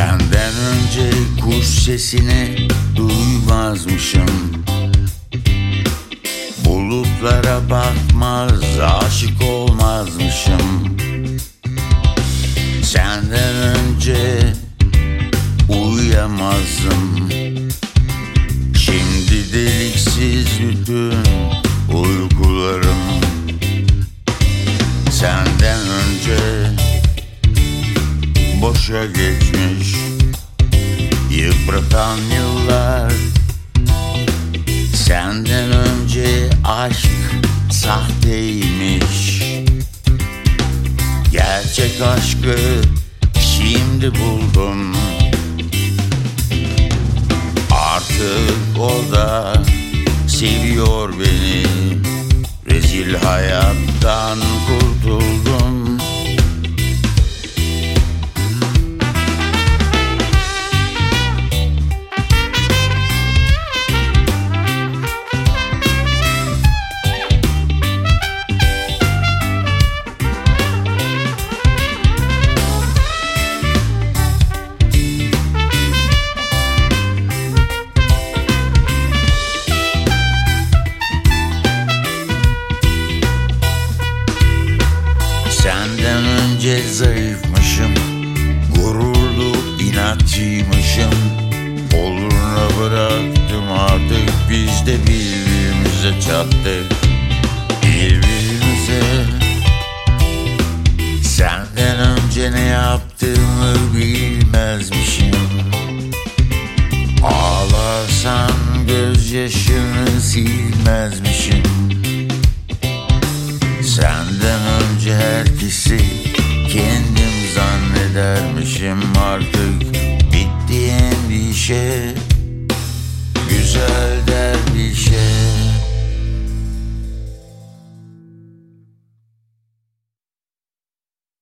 Senden önce kuş sesini duymazmışım. Bulutlara bakmaz aşık olmazmışım. Senden önce uyuyamazdım. Şimdi deliksiz bütün boşa geçmiş. Yıpratan yıllar Senden önce aşk sahteymiş. Gerçek aşkı şimdi buldum. Artık o da seviyor beni. Rezil hayattan kurtuldum Senden önce zayıfmışım Gururlu inatçıymışım. Oluruna bıraktım artık Biz de birbirimize çattık. Birbirimize. Senden önce ne yaptığımı bilmezmişim. Ağlarsan gözyaşını silmezmişim. Senden önce herkesi kendim zannedermişim artık. Bitti endişe Güzel der bir şey